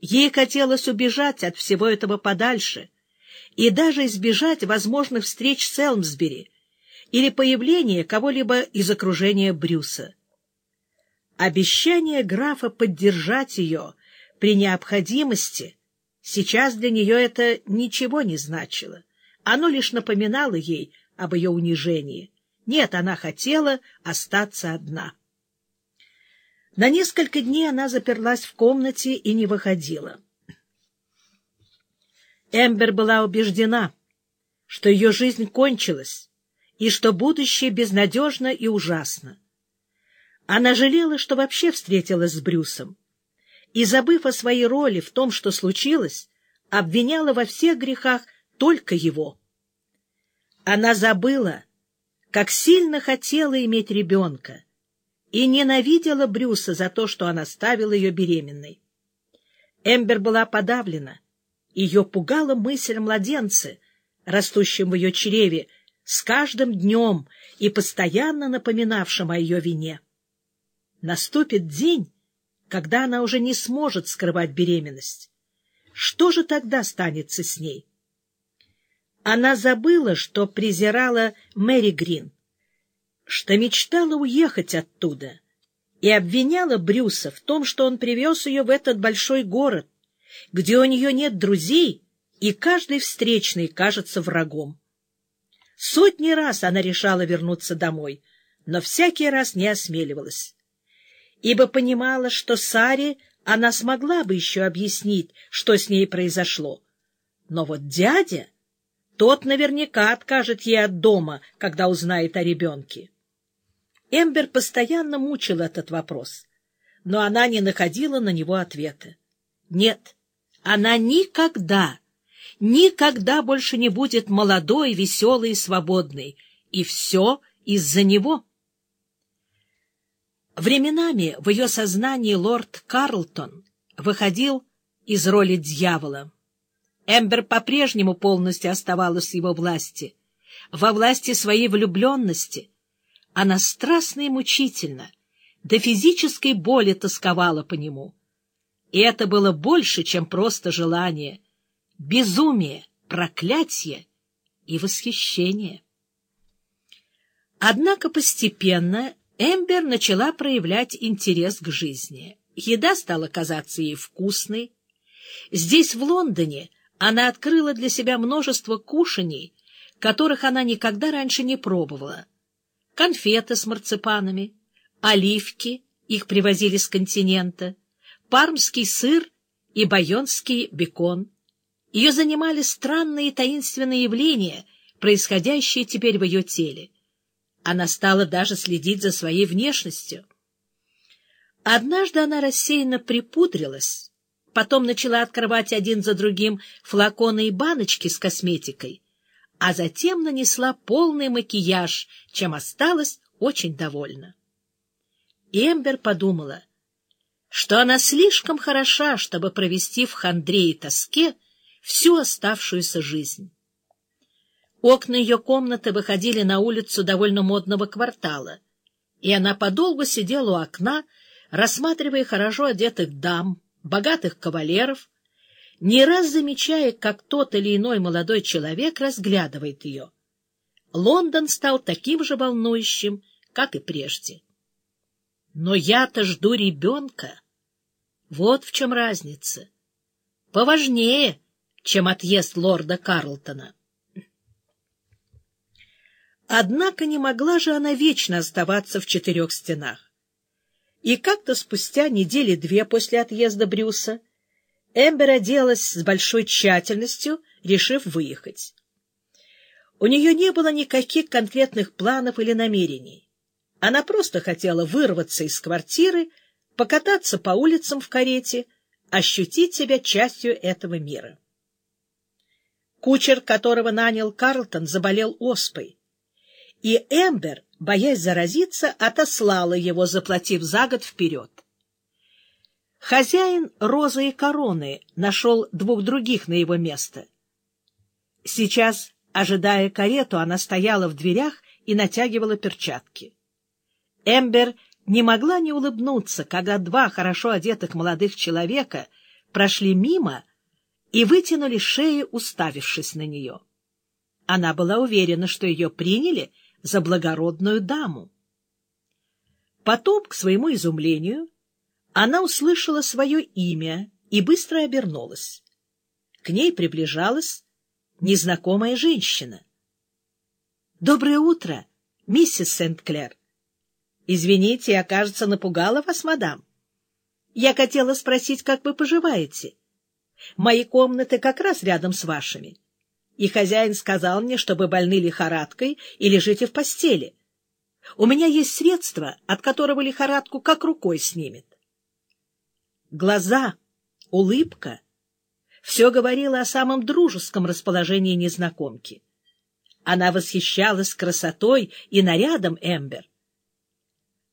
Ей хотелось убежать от всего этого подальше и даже избежать возможных встреч с Элмсбери или появления кого-либо из окружения Брюса. Обещание графа поддержать ее при необходимости сейчас для нее это ничего не значило. Оно лишь напоминало ей об ее унижении. Нет, она хотела остаться одна. На несколько дней она заперлась в комнате и не выходила. Эмбер была убеждена, что ее жизнь кончилась и что будущее безнадежно и ужасно. Она жалела, что вообще встретилась с Брюсом, и, забыв о своей роли в том, что случилось, обвиняла во всех грехах только его. Она забыла, как сильно хотела иметь ребенка, и ненавидела Брюса за то, что он оставил ее беременной. Эмбер была подавлена. Ее пугала мысль младенца, растущем в ее чреве, с каждым днем и постоянно напоминавшим о ее вине. Наступит день, когда она уже не сможет скрывать беременность. Что же тогда станется с ней? Она забыла, что презирала Мэри Грин, что мечтала уехать оттуда и обвиняла Брюса в том, что он привез ее в этот большой город, где у нее нет друзей, и каждый встречный кажется врагом. Сотни раз она решала вернуться домой, но всякий раз не осмеливалась, ибо понимала, что Саре она смогла бы еще объяснить, что с ней произошло. Но вот дядя, тот наверняка откажет ей от дома, когда узнает о ребенке. Эмбер постоянно мучил этот вопрос, но она не находила на него ответа. Нет, она никогда, никогда больше не будет молодой, веселой и свободной, и все из-за него. Временами в ее сознании лорд Карлтон выходил из роли дьявола. Эмбер по-прежнему полностью оставалась в его власти, во власти своей влюбленности — она страстно и мучительно, до физической боли тосковала по нему. И это было больше, чем просто желание, безумие, проклятие и восхищение. Однако постепенно Эмбер начала проявлять интерес к жизни. Еда стала казаться ей вкусной. Здесь, в Лондоне, она открыла для себя множество кушаний, которых она никогда раньше не пробовала — конфеты с марципанами, оливки, их привозили с континента, пармский сыр и байонский бекон. Ее занимали странные таинственные явления, происходящие теперь в ее теле. Она стала даже следить за своей внешностью. Однажды она рассеянно припудрилась, потом начала открывать один за другим флаконы и баночки с косметикой — а затем нанесла полный макияж, чем осталась очень довольна. Эмбер подумала, что она слишком хороша, чтобы провести в хандре и тоске всю оставшуюся жизнь. Окна ее комнаты выходили на улицу довольно модного квартала, и она подолгу сидела у окна, рассматривая хорошо одетых дам, богатых кавалеров, не раз замечая, как тот или иной молодой человек разглядывает ее. Лондон стал таким же волнующим, как и прежде. Но я-то жду ребенка. Вот в чем разница. Поважнее, чем отъезд лорда Карлтона. Однако не могла же она вечно оставаться в четырех стенах. И как-то спустя недели две после отъезда Брюса Эмбер оделась с большой тщательностью, решив выехать. У нее не было никаких конкретных планов или намерений. Она просто хотела вырваться из квартиры, покататься по улицам в карете, ощутить себя частью этого мира. Кучер, которого нанял Карлтон, заболел оспой, и Эмбер, боясь заразиться, отослала его, заплатив за год вперед. Хозяин розы и короны нашел двух других на его место. Сейчас, ожидая карету, она стояла в дверях и натягивала перчатки. Эмбер не могла не улыбнуться, когда два хорошо одетых молодых человека прошли мимо и вытянули шеи, уставившись на нее. Она была уверена, что ее приняли за благородную даму. Потом, к своему изумлению, она услышала свое имя и быстро обернулась. К ней приближалась незнакомая женщина. — Доброе утро, миссис Сент-Клер. — Извините, я, кажется, напугала вас, мадам. Я хотела спросить, как вы поживаете. Мои комнаты как раз рядом с вашими. И хозяин сказал мне, что вы больны лихорадкой и лежите в постели. У меня есть средство, от которого лихорадку как рукой снимет. Глаза, улыбка — все говорило о самом дружеском расположении незнакомки. Она восхищалась красотой и нарядом Эмбер.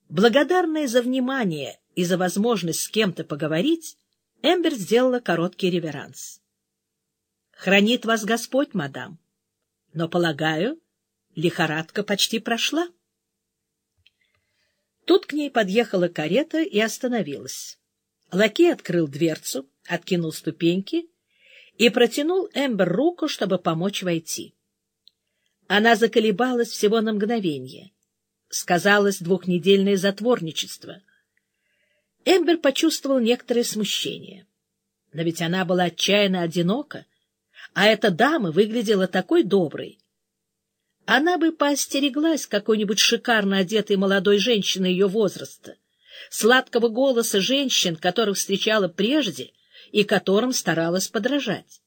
Благодарная за внимание и за возможность с кем-то поговорить, Эмбер сделала короткий реверанс. — Хранит вас Господь, мадам. Но, полагаю, лихорадка почти прошла. Тут к ней подъехала карета и остановилась. Лакей открыл дверцу, откинул ступеньки и протянул Эмбер руку, чтобы помочь войти. Она заколебалась всего на мгновение. Сказалось двухнедельное затворничество. Эмбер почувствовал некоторое смущение. Но ведь она была отчаянно одинока, а эта дама выглядела такой доброй. Она бы поостереглась какой-нибудь шикарно одетой молодой женщины ее возраста, сладкого голоса женщин, которых встречала прежде и которым старалась подражать.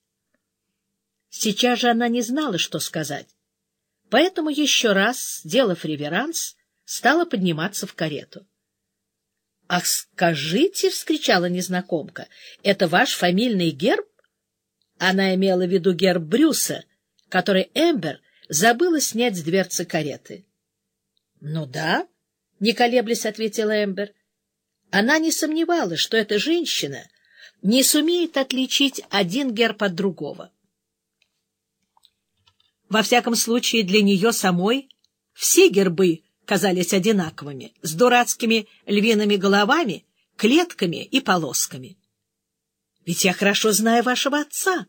Сейчас же она не знала, что сказать. Поэтому еще раз, сделав реверанс, стала подниматься в карету. — Ах, скажите, — вскричала незнакомка, — это ваш фамильный герб? Она имела в виду герб Брюса, который Эмбер забыла снять с дверцы кареты. — Ну да, — не колеблясь ответила Эмбер. Она не сомневалась, что эта женщина не сумеет отличить один герб от другого. — во всяком случае, для нее самой все гербы казались одинаковыми, с дурацкими львиными головами, клетками и полосками. Ведь я хорошо знаю вашего отца.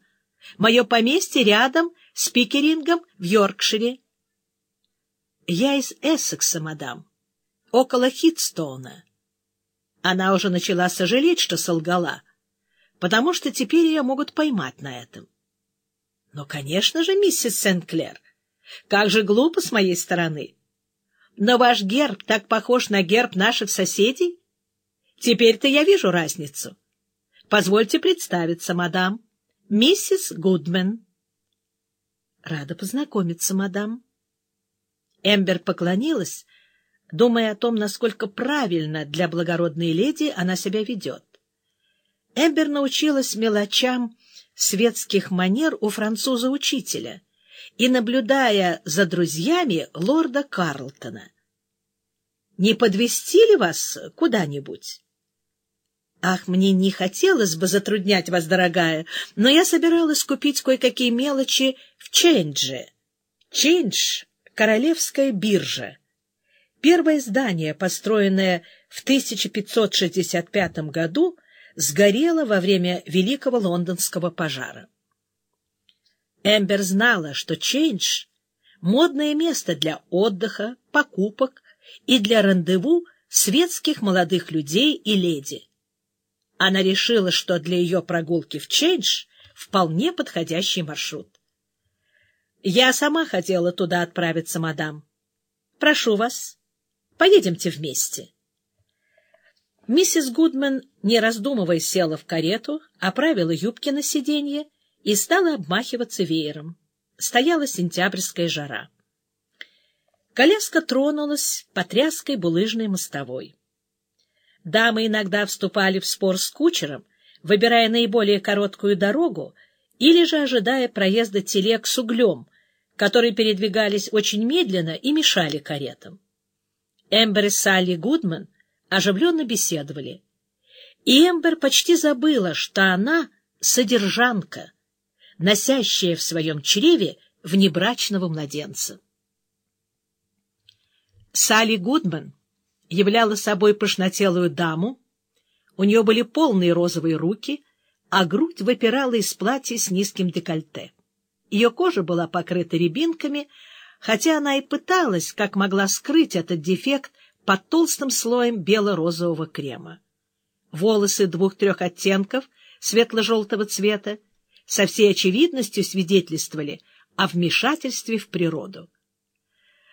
Мое поместье рядом с Пикерингом в Йоркшире. Я из Эссекса, мадам, около Хитстоуна. Она уже начала сожалеть, что солгала, потому что теперь ее могут поймать на этом. Но, конечно же, миссис Сент-Клер, как же глупо с моей стороны. Но ваш герб так похож на герб наших соседей. Теперь-то я вижу разницу. Позвольте представиться, мадам. Миссис Гудмен. Рада познакомиться, мадам. Эмбер поклонилась, думая о том, насколько правильно для благородной леди она себя ведет. Эмбер научилась мелочам светских манер у француза-учителя и наблюдая за друзьями лорда Карлтона. «Не подвести ли вас куда-нибудь?» «Ах, мне не хотелось бы затруднять вас, дорогая, но я собиралась купить кое-какие мелочи в Чендже. Чейндж — королевская биржа. Первое здание, построенное в 1565 году, сгорела во время Великого лондонского пожара. Эмбер знала, что Чейндж — модное место для отдыха, покупок и для рандеву светских молодых людей и леди. Она решила, что для ее прогулки в Чейндж вполне подходящий маршрут. «Я сама хотела туда отправиться, мадам. Прошу вас, поедемте вместе». Миссис Гудман, не раздумывая, села в карету, оправила юбки на сиденье и стала обмахиваться веером. Стояла сентябрьская жара. Коляска тронулась по тряской булыжной мостовой. Дамы иногда вступали в спор с кучером, выбирая наиболее короткую дорогу или же ожидая проезда телег с углем, которые передвигались очень медленно и мешали каретам. Эмбер и Салли Гудман — оживленно беседовали. И Эмбер почти забыла, что она содержанка, носящая в своем чреве внебрачного младенца. Салли Гудман являла собой пышнотелую даму, у нее были полные розовые руки, а грудь выпирала из платья с низким декольте. Ее кожа была покрыта рябинками, хотя она и пыталась, как могла скрыть этот дефект под толстым слоем бело-розового крема. Волосы двух-трех оттенков светло-желтого цвета со всей очевидностью свидетельствовали о вмешательстве в природу.